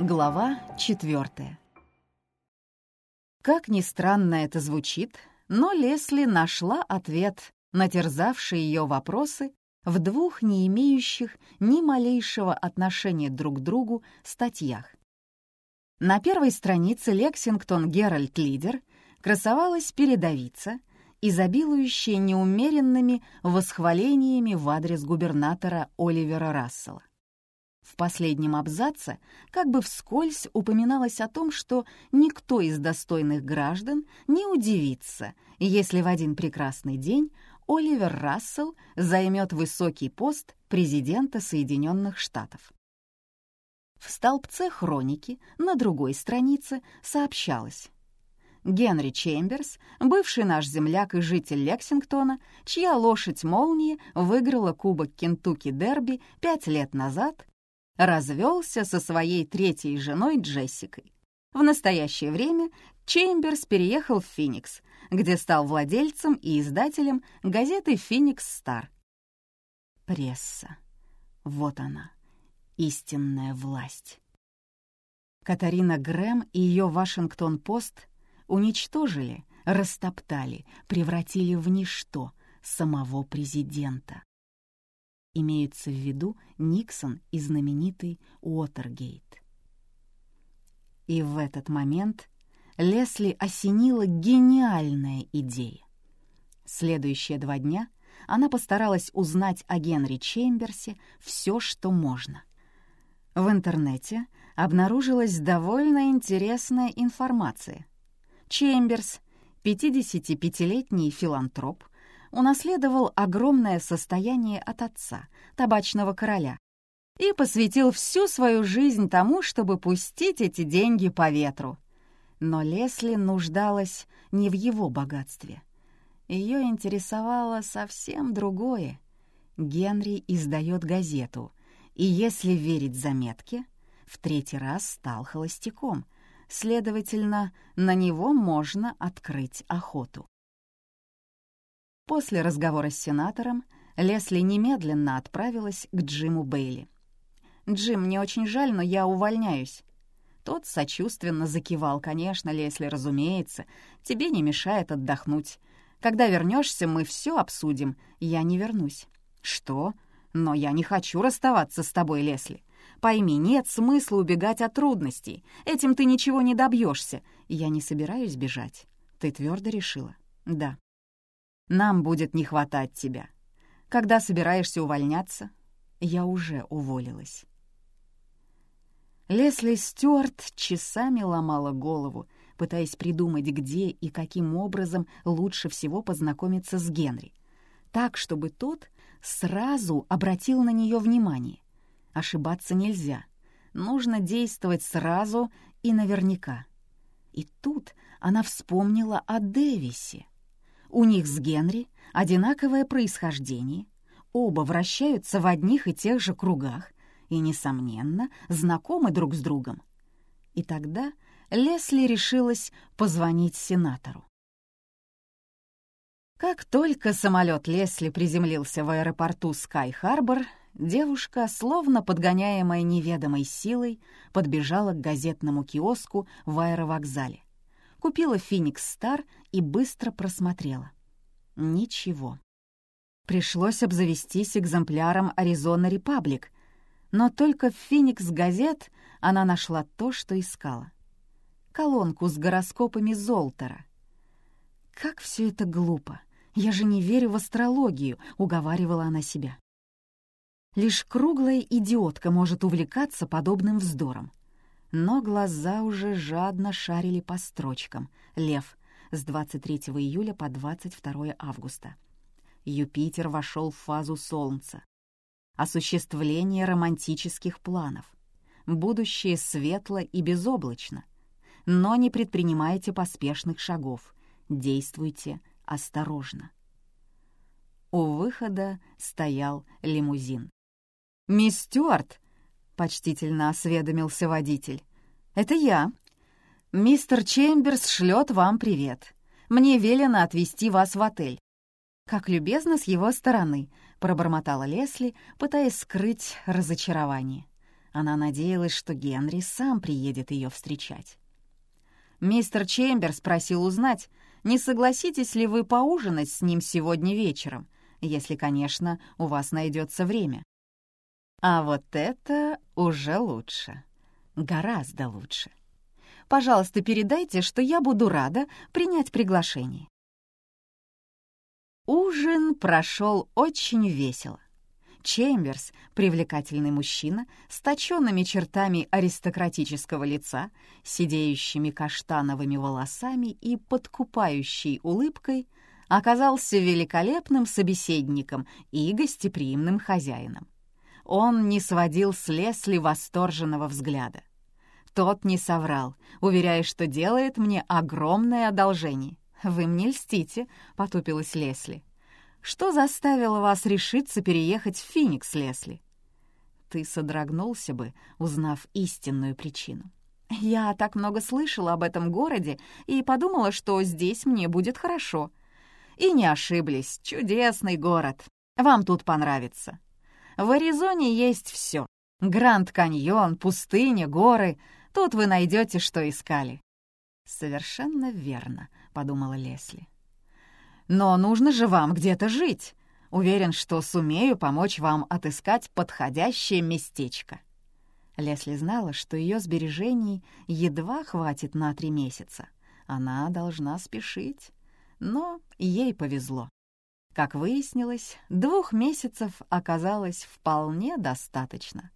Глава четвертая. Как ни странно это звучит, но Лесли нашла ответ на терзавшие ее вопросы в двух не имеющих ни малейшего отношения друг к другу статьях. На первой странице «Лексингтон Геральт Лидер» красовалась передовица, изобилующая неумеренными восхвалениями в адрес губернатора Оливера Рассела. В последнем абзаце как бы вскользь упоминалось о том, что никто из достойных граждан не удивится, если в один прекрасный день Оливер Рассел займет высокий пост президента Соединенных Штатов. В столбце хроники на другой странице сообщалось. Генри Чемберс, бывший наш земляк и житель Лексингтона, чья лошадь молнии выиграла Кубок Кентукки Дерби пять лет назад, развелся со своей третьей женой Джессикой. В настоящее время Чемберс переехал в Феникс, где стал владельцем и издателем газеты «Феникс Стар». Пресса. Вот она, истинная власть. Катарина Грэм и ее «Вашингтон-Пост» уничтожили, растоптали, превратили в ничто самого президента имеются в виду Никсон и знаменитый Уотергейт. И в этот момент Лесли осенила гениальная идея. Следующие два дня она постаралась узнать о Генри Чемберсе все, что можно. В интернете обнаружилась довольно интересная информация. Чемберс, 55-летний филантроп, унаследовал огромное состояние от отца, табачного короля, и посвятил всю свою жизнь тому, чтобы пустить эти деньги по ветру. Но Лесли нуждалась не в его богатстве. Ее интересовало совсем другое. Генри издает газету, и, если верить заметке, в третий раз стал холостяком. Следовательно, на него можно открыть охоту. После разговора с сенатором Лесли немедленно отправилась к Джиму Бейли. «Джим, мне очень жаль, но я увольняюсь». Тот сочувственно закивал. «Конечно, Лесли, разумеется. Тебе не мешает отдохнуть. Когда вернешься, мы все обсудим. Я не вернусь». «Что? Но я не хочу расставаться с тобой, Лесли. Пойми, нет смысла убегать от трудностей. Этим ты ничего не добьешься. Я не собираюсь бежать. Ты твердо решила?» «Да». Нам будет не хватать тебя. Когда собираешься увольняться? Я уже уволилась. Лесли Стюарт часами ломала голову, пытаясь придумать, где и каким образом лучше всего познакомиться с Генри, так, чтобы тот сразу обратил на нее внимание. Ошибаться нельзя. Нужно действовать сразу и наверняка. И тут она вспомнила о Дэвисе. У них с Генри одинаковое происхождение, оба вращаются в одних и тех же кругах и, несомненно, знакомы друг с другом. И тогда Лесли решилась позвонить сенатору. Как только самолет Лесли приземлился в аэропорту Скай-Харбор, девушка, словно подгоняемая неведомой силой, подбежала к газетному киоску в аэровокзале купила «Феникс Стар» и быстро просмотрела. Ничего. Пришлось обзавестись экземпляром «Аризона Репаблик», но только в «Феникс Газет» она нашла то, что искала. Колонку с гороскопами Золтера. «Как все это глупо! Я же не верю в астрологию», — уговаривала она себя. Лишь круглая идиотка может увлекаться подобным вздором но глаза уже жадно шарили по строчкам. Лев с 23 июля по 22 августа. Юпитер вошел в фазу Солнца. Осуществление романтических планов. Будущее светло и безоблачно. Но не предпринимайте поспешных шагов. Действуйте осторожно. У выхода стоял лимузин. «Мисс Стюарт!» — почтительно осведомился водитель. «Это я. Мистер Чемберс шлет вам привет. Мне велено отвезти вас в отель». «Как любезно с его стороны», — пробормотала Лесли, пытаясь скрыть разочарование. Она надеялась, что Генри сам приедет ее встречать. Мистер Чемберс просил узнать, не согласитесь ли вы поужинать с ним сегодня вечером, если, конечно, у вас найдется время. А вот это уже лучше. Гораздо лучше. Пожалуйста, передайте, что я буду рада принять приглашение. Ужин прошел очень весело. Чемберс, привлекательный мужчина с точенными чертами аристократического лица, сидеющими каштановыми волосами и подкупающей улыбкой, оказался великолепным собеседником и гостеприимным хозяином. Он не сводил с Лесли восторженного взгляда. Тот не соврал, уверяя, что делает мне огромное одолжение. «Вы мне льстите», — потупилась Лесли. «Что заставило вас решиться переехать в Феникс, Лесли?» Ты содрогнулся бы, узнав истинную причину. «Я так много слышала об этом городе и подумала, что здесь мне будет хорошо». И не ошиблись, чудесный город. Вам тут понравится. В Аризоне есть все. Гранд Каньон, пустыня, горы. Тут вы найдете, что искали. «Совершенно верно», — подумала Лесли. «Но нужно же вам где-то жить. Уверен, что сумею помочь вам отыскать подходящее местечко». Лесли знала, что ее сбережений едва хватит на три месяца. Она должна спешить. Но ей повезло. Как выяснилось, двух месяцев оказалось вполне достаточно.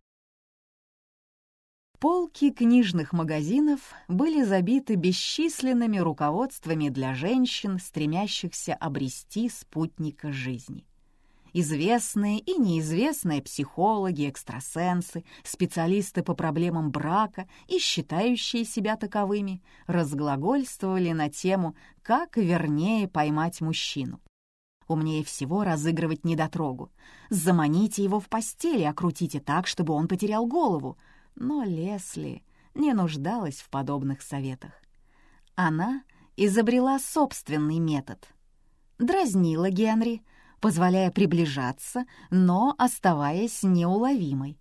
Полки книжных магазинов были забиты бесчисленными руководствами для женщин, стремящихся обрести спутника жизни. Известные и неизвестные психологи, экстрасенсы, специалисты по проблемам брака и считающие себя таковыми разглагольствовали на тему «Как вернее поймать мужчину». Умнее всего разыгрывать недотрогу. Заманите его в постели, окрутите так, чтобы он потерял голову — но Лесли не нуждалась в подобных советах. Она изобрела собственный метод. Дразнила Генри, позволяя приближаться, но оставаясь неуловимой.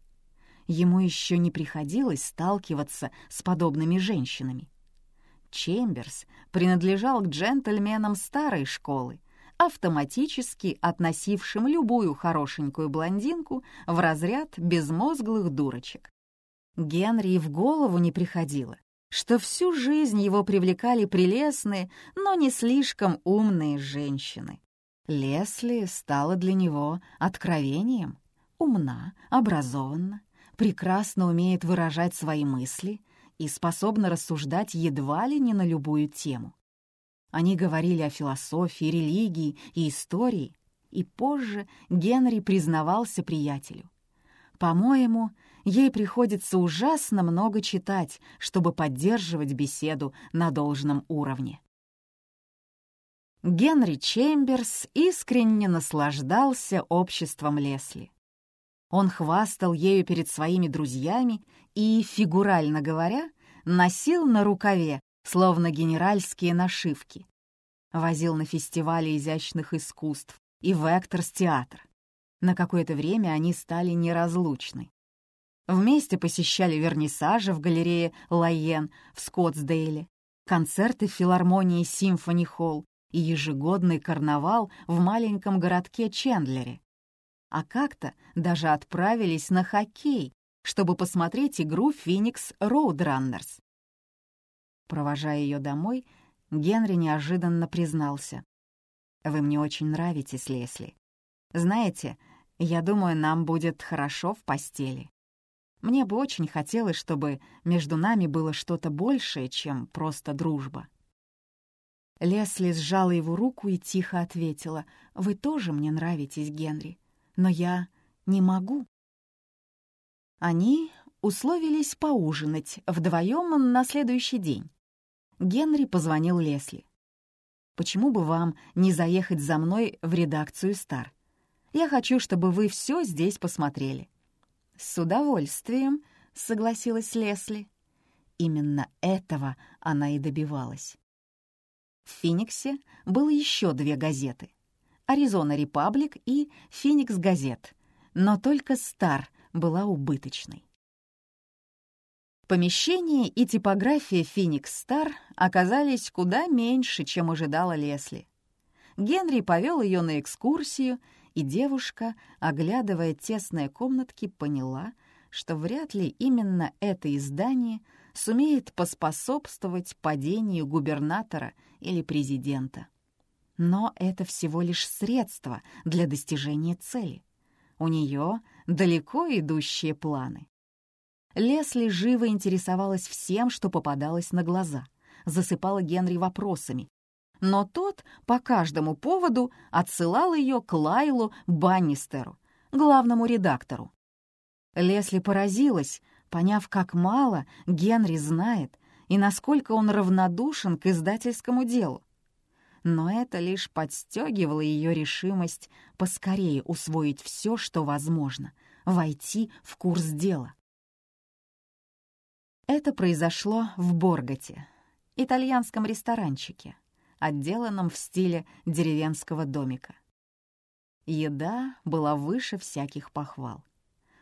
Ему еще не приходилось сталкиваться с подобными женщинами. Чемберс принадлежал к джентльменам старой школы, автоматически относившим любую хорошенькую блондинку в разряд безмозглых дурочек. Генри в голову не приходило, что всю жизнь его привлекали прелестные, но не слишком умные женщины. Лесли стала для него откровением. Умна, образованна, прекрасно умеет выражать свои мысли и способна рассуждать едва ли не на любую тему. Они говорили о философии, религии и истории, и позже Генри признавался приятелю. «По-моему, ей приходится ужасно много читать, чтобы поддерживать беседу на должном уровне. Генри Чемберс искренне наслаждался обществом Лесли. Он хвастал ею перед своими друзьями и, фигурально говоря, носил на рукаве, словно генеральские нашивки. Возил на фестивале изящных искусств и в Экторс-театр. На какое-то время они стали неразлучны. Вместе посещали вернисажи в галерее Лайен в Скоттсдейле, концерты филармонии Симфони Холл и ежегодный карнавал в маленьком городке Чендлере. А как-то даже отправились на хоккей, чтобы посмотреть игру «Феникс Роудраннерс». Провожая ее домой, Генри неожиданно признался. «Вы мне очень нравитесь, Лесли. Знаете, я думаю, нам будет хорошо в постели». Мне бы очень хотелось, чтобы между нами было что-то большее, чем просто дружба. Лесли сжала его руку и тихо ответила, «Вы тоже мне нравитесь, Генри, но я не могу». Они условились поужинать вдвоем на следующий день. Генри позвонил Лесли. «Почему бы вам не заехать за мной в редакцию «Стар»? Я хочу, чтобы вы все здесь посмотрели. «С удовольствием», — согласилась Лесли. Именно этого она и добивалась. В «Фениксе» было еще две газеты — «Аризона Репаблик» и «Феникс Газет», но только «Стар» была убыточной. Помещение и типография «Феникс Стар» оказались куда меньше, чем ожидала Лесли. Генри повел ее на экскурсию, и девушка, оглядывая тесные комнатки, поняла, что вряд ли именно это издание сумеет поспособствовать падению губернатора или президента. Но это всего лишь средство для достижения цели. У нее далеко идущие планы. Лесли живо интересовалась всем, что попадалось на глаза, засыпала Генри вопросами. Но тот по каждому поводу отсылал ее к Лайлу Баннистеру, главному редактору. Лесли поразилась, поняв, как мало Генри знает и насколько он равнодушен к издательскому делу. Но это лишь подстегивало ее решимость поскорее усвоить все, что возможно, войти в курс дела. Это произошло в Борготе, итальянском ресторанчике, отделанном в стиле деревенского домика. Еда была выше всяких похвал.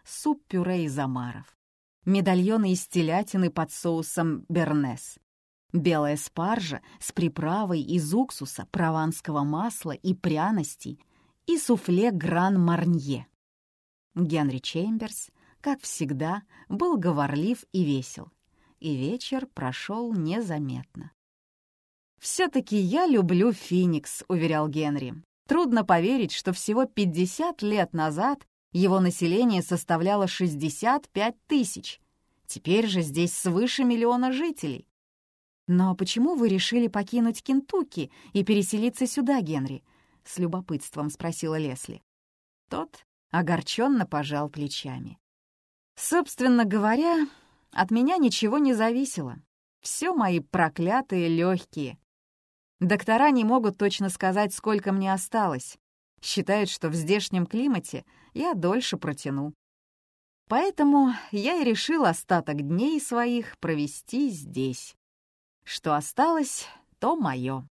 Суп-пюре из омаров, медальоны из телятины под соусом бернес, белая спаржа с приправой из уксуса, прованского масла и пряностей и суфле Гран-Марнье. Генри Чемберс, как всегда, был говорлив и весел и вечер прошел незаметно. «Все-таки я люблю Феникс», — уверял Генри. «Трудно поверить, что всего 50 лет назад его население составляло 65 тысяч. Теперь же здесь свыше миллиона жителей. «Но почему вы решили покинуть Кентукки и переселиться сюда, Генри?» — с любопытством спросила Лесли. Тот огорченно пожал плечами. «Собственно говоря, от меня ничего не зависело. Все мои проклятые легкие. Доктора не могут точно сказать, сколько мне осталось. Считают, что в здешнем климате я дольше протяну. Поэтому я и решил остаток дней своих провести здесь. Что осталось, то мое.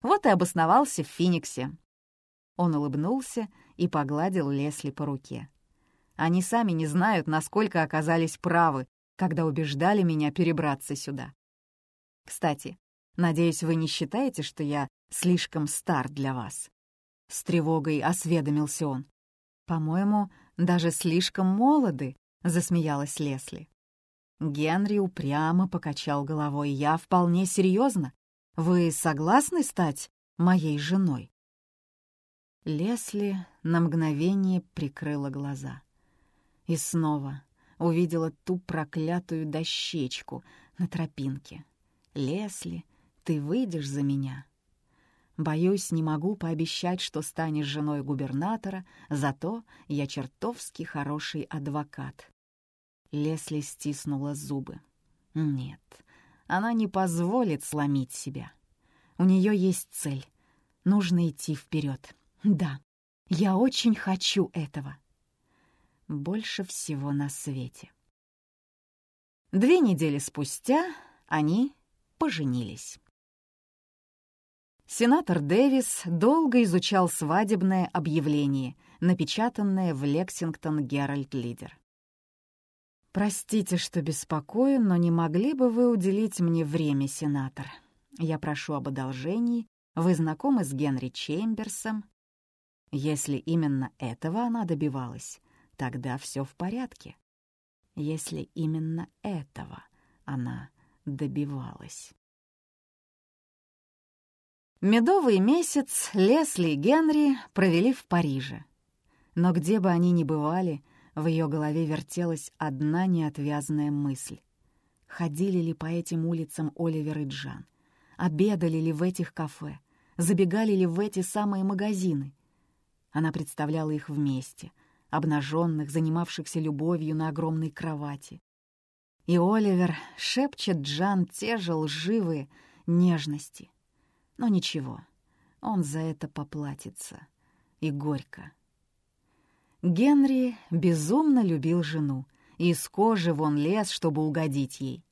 Вот и обосновался в Фениксе. Он улыбнулся и погладил Лесли по руке. Они сами не знают, насколько оказались правы, когда убеждали меня перебраться сюда. Кстати, надеюсь, вы не считаете, что я слишком стар для вас?» С тревогой осведомился он. «По-моему, даже слишком молоды», — засмеялась Лесли. Генри упрямо покачал головой. «Я вполне серьезно. Вы согласны стать моей женой?» Лесли на мгновение прикрыла глаза. И снова увидела ту проклятую дощечку на тропинке. «Лесли, ты выйдешь за меня?» Боюсь, не могу пообещать, что станешь женой губернатора, зато я чертовски хороший адвокат. Лесли стиснула зубы. Нет, она не позволит сломить себя. У нее есть цель. Нужно идти вперед. Да, я очень хочу этого больше всего на свете. Две недели спустя они поженились. Сенатор Дэвис долго изучал свадебное объявление, напечатанное в Лексингтон Геральт Лидер. «Простите, что беспокою, но не могли бы вы уделить мне время, сенатор? Я прошу об одолжении. Вы знакомы с Генри Чемберсом?» Если именно этого она добивалась, тогда все в порядке. Если именно этого она добивалась. Медовый месяц Лесли и Генри провели в Париже. Но где бы они ни бывали, в ее голове вертелась одна неотвязная мысль. Ходили ли по этим улицам Оливер и Джан? Обедали ли в этих кафе? Забегали ли в эти самые магазины? Она представляла их вместе — обнаженных, занимавшихся любовью на огромной кровати. И Оливер шепчет Джан те же лживые нежности. Но ничего, он за это поплатится. И горько. Генри безумно любил жену и из кожи вон лез, чтобы угодить ей.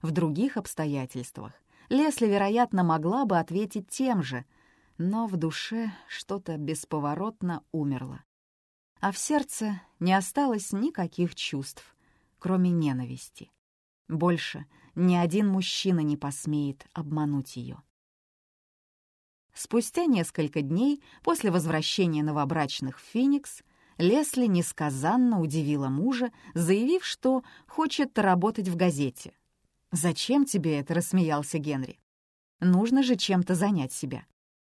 В других обстоятельствах Лесли, вероятно, могла бы ответить тем же, но в душе что-то бесповоротно умерло а в сердце не осталось никаких чувств, кроме ненависти. Больше ни один мужчина не посмеет обмануть ее. Спустя несколько дней после возвращения новобрачных в Феникс Лесли несказанно удивила мужа, заявив, что хочет работать в газете. «Зачем тебе это?» — рассмеялся Генри. «Нужно же чем-то занять себя.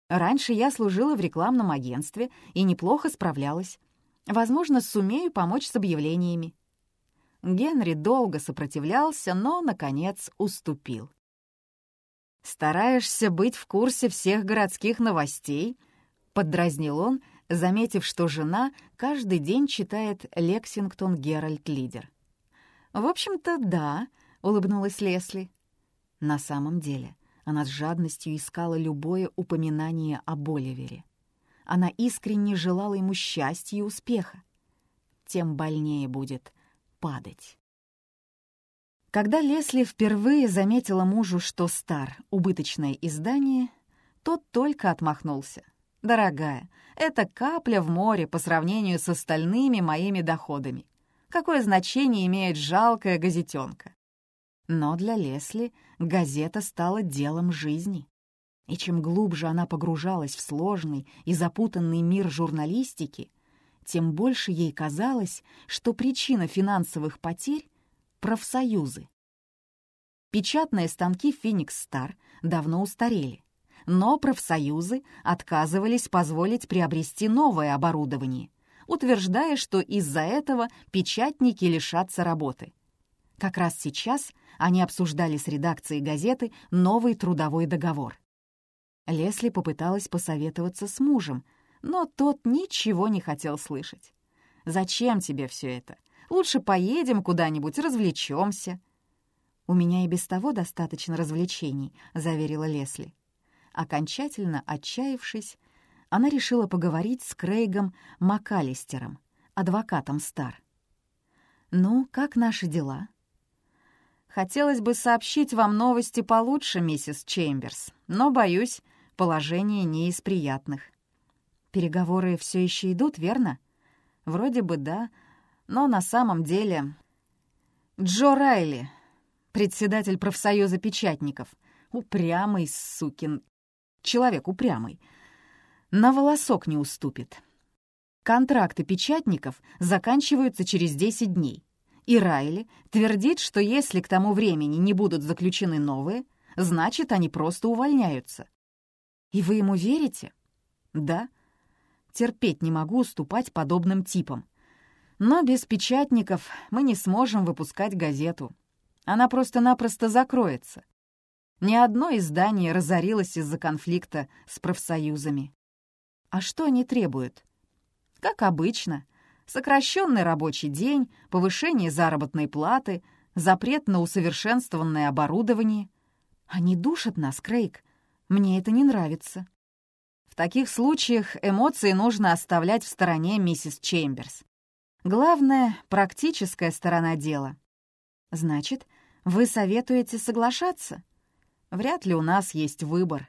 Раньше я служила в рекламном агентстве и неплохо справлялась. Возможно, сумею помочь с объявлениями». Генри долго сопротивлялся, но, наконец, уступил. «Стараешься быть в курсе всех городских новостей?» — поддразнил он, заметив, что жена каждый день читает «Лексингтон Геральт Лидер». «В общем-то, да», — улыбнулась Лесли. На самом деле она с жадностью искала любое упоминание о Боливере. Она искренне желала ему счастья и успеха. Тем больнее будет падать. Когда Лесли впервые заметила мужу, что стар убыточное издание, тот только отмахнулся. «Дорогая, это капля в море по сравнению с остальными моими доходами. Какое значение имеет жалкая газетенка?» Но для Лесли газета стала делом жизни. И чем глубже она погружалась в сложный и запутанный мир журналистики, тем больше ей казалось, что причина финансовых потерь профсоюзы. Печатные станки «Феникс Стар» давно устарели, но профсоюзы отказывались позволить приобрести новое оборудование, утверждая, что из-за этого печатники лишатся работы. Как раз сейчас они обсуждали с редакцией газеты новый трудовой договор. Лесли попыталась посоветоваться с мужем, но тот ничего не хотел слышать. «Зачем тебе все это? Лучше поедем куда-нибудь, развлечемся». «У меня и без того достаточно развлечений», — заверила Лесли. Окончательно отчаявшись, она решила поговорить с Крейгом МакАлистером, адвокатом Стар. «Ну, как наши дела?» «Хотелось бы сообщить вам новости получше, миссис Чемберс, но, боюсь, положение не из приятных». «Переговоры все еще идут, верно?» «Вроде бы да, но на самом деле Джо Райли, председатель профсоюза печатников, упрямый сукин, человек упрямый, на волосок не уступит. Контракты печатников заканчиваются через 10 дней, и Райли твердит, что если к тому времени не будут заключены новые, значит, они просто увольняются. И вы ему верите? Да. Терпеть не могу уступать подобным типам. Но без печатников мы не сможем выпускать газету. Она просто-напросто закроется. Ни одно издание разорилось из-за конфликта с профсоюзами. А что они требуют? Как обычно, сокращенный рабочий день, повышение заработной платы, запрет на усовершенствованное оборудование. Они душат нас, Крейг. Мне это не нравится. В таких случаях эмоции нужно оставлять в стороне миссис Чемберс. Главное — практическая сторона дела. Значит, вы советуете соглашаться? Вряд ли у нас есть выбор.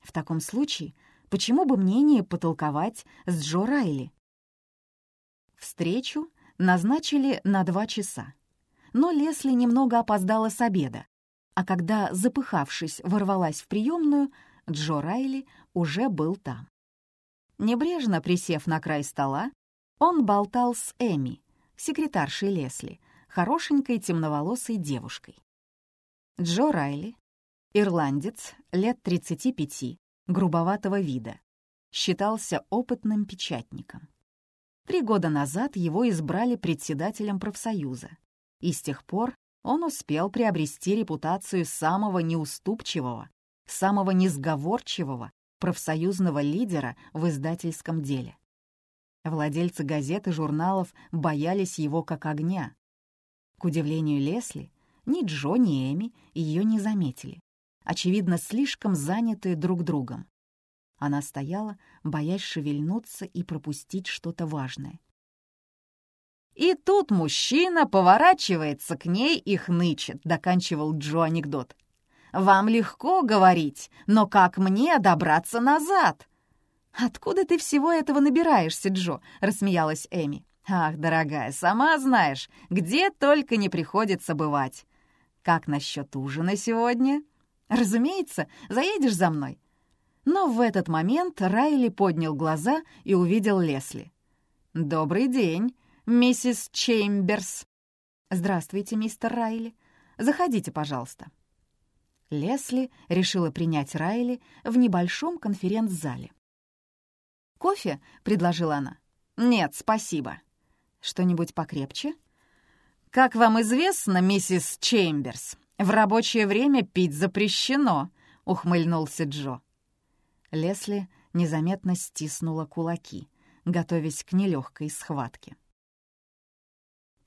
В таком случае, почему бы мне не потолковать с Джо Райли? Встречу назначили на два часа. Но Лесли немного опоздала с обеда, а когда, запыхавшись, ворвалась в приемную, Джо Райли уже был там. Небрежно присев на край стола, он болтал с Эми, секретаршей Лесли, хорошенькой темноволосой девушкой. Джо Райли, ирландец, лет 35, грубоватого вида, считался опытным печатником. Три года назад его избрали председателем профсоюза, и с тех пор он успел приобрести репутацию самого неуступчивого, самого несговорчивого профсоюзного лидера в издательском деле. Владельцы газет и журналов боялись его как огня. К удивлению Лесли, ни Джо, ни Эми ее не заметили, очевидно, слишком занятые друг другом. Она стояла, боясь шевельнуться и пропустить что-то важное. «И тут мужчина поворачивается к ней и хнычет», — доканчивал Джо анекдот. «Вам легко говорить, но как мне добраться назад?» «Откуда ты всего этого набираешься, Джо?» — рассмеялась Эми. «Ах, дорогая, сама знаешь, где только не приходится бывать. Как насчет ужина сегодня? Разумеется, заедешь за мной. Но в этот момент Райли поднял глаза и увидел Лесли. «Добрый день, миссис Чеймберс». «Здравствуйте, мистер Райли. Заходите, пожалуйста». Лесли решила принять Райли в небольшом конференц-зале. «Кофе?» — предложила она. «Нет, спасибо». «Что-нибудь покрепче?» «Как вам известно, миссис Чеймберс, в рабочее время пить запрещено», — ухмыльнулся Джо. Лесли незаметно стиснула кулаки, готовясь к нелегкой схватке.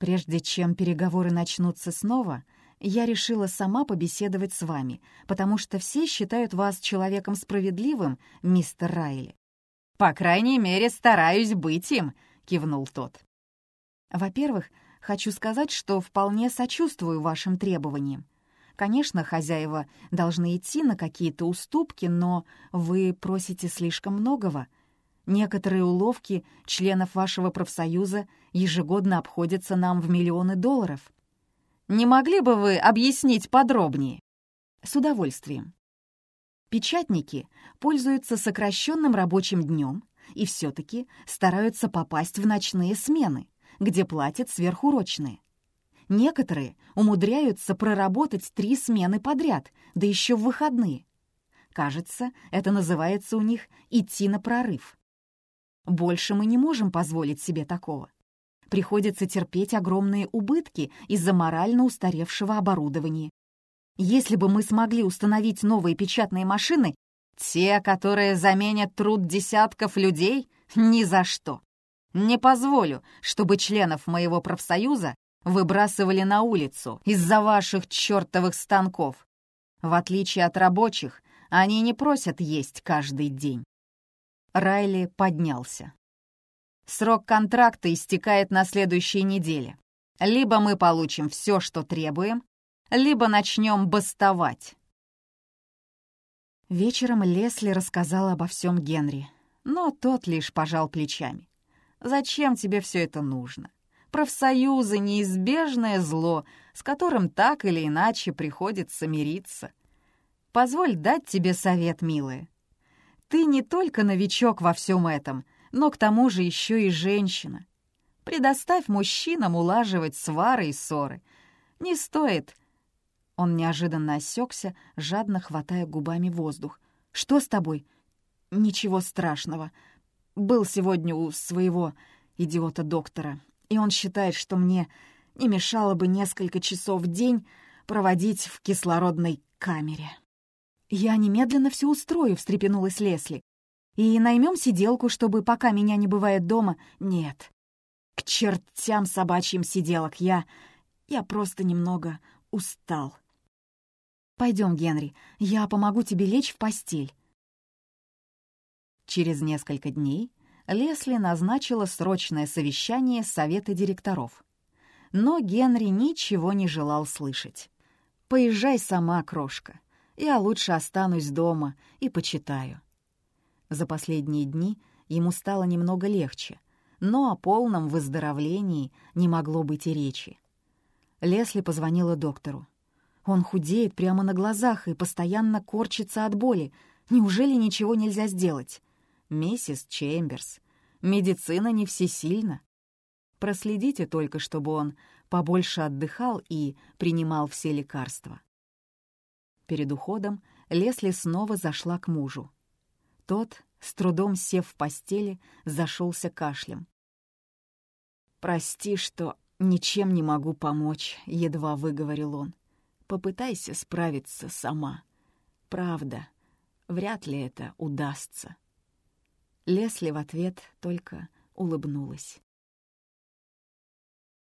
«Прежде чем переговоры начнутся снова, я решила сама побеседовать с вами, потому что все считают вас человеком справедливым, мистер Райли. «По крайней мере, стараюсь быть им», — кивнул тот. «Во-первых, хочу сказать, что вполне сочувствую вашим требованиям. Конечно, хозяева должны идти на какие-то уступки, но вы просите слишком многого. Некоторые уловки членов вашего профсоюза ежегодно обходятся нам в миллионы долларов. Не могли бы вы объяснить подробнее? С удовольствием. Печатники пользуются сокращенным рабочим днем и все-таки стараются попасть в ночные смены, где платят сверхурочные. Некоторые умудряются проработать три смены подряд, да еще в выходные. Кажется, это называется у них «идти на прорыв». Больше мы не можем позволить себе такого. Приходится терпеть огромные убытки из-за морально устаревшего оборудования если бы мы смогли установить новые печатные машины, те, которые заменят труд десятков людей, ни за что. Не позволю, чтобы членов моего профсоюза выбрасывали на улицу из-за ваших чертовых станков. В отличие от рабочих, они не просят есть каждый день. Райли поднялся. Срок контракта истекает на следующей неделе. Либо мы получим все, что требуем, либо начнем бастовать». Вечером Лесли рассказала обо всем Генри, но тот лишь пожал плечами. «Зачем тебе все это нужно? Профсоюзы — неизбежное зло, с которым так или иначе приходится мириться. Позволь дать тебе совет, милая. Ты не только новичок во всем этом, но к тому же еще и женщина. Предоставь мужчинам улаживать свары и ссоры. Не стоит он неожиданно осекся, жадно хватая губами воздух. «Что с тобой?» «Ничего страшного. Был сегодня у своего идиота-доктора, и он считает, что мне не мешало бы несколько часов в день проводить в кислородной камере». «Я немедленно все устрою», — встрепенулась Лесли. «И наймем сиделку, чтобы, пока меня не бывает дома...» «Нет. К чертям собачьим сиделок я... Я просто немного устал». Пойдем, Генри, я помогу тебе лечь в постель». Через несколько дней Лесли назначила срочное совещание Совета директоров. Но Генри ничего не желал слышать. «Поезжай сама, крошка. Я лучше останусь дома и почитаю». За последние дни ему стало немного легче, но о полном выздоровлении не могло быть и речи. Лесли позвонила доктору. Он худеет прямо на глазах и постоянно корчится от боли. Неужели ничего нельзя сделать? Миссис Чемберс, медицина не всесильна. Проследите только, чтобы он побольше отдыхал и принимал все лекарства. Перед уходом Лесли снова зашла к мужу. Тот, с трудом сев в постели, зашелся кашлем. «Прости, что ничем не могу помочь», — едва выговорил он. Попытайся справиться сама. Правда, вряд ли это удастся. Лесли в ответ только улыбнулась.